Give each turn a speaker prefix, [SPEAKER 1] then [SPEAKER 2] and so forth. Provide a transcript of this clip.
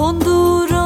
[SPEAKER 1] kondur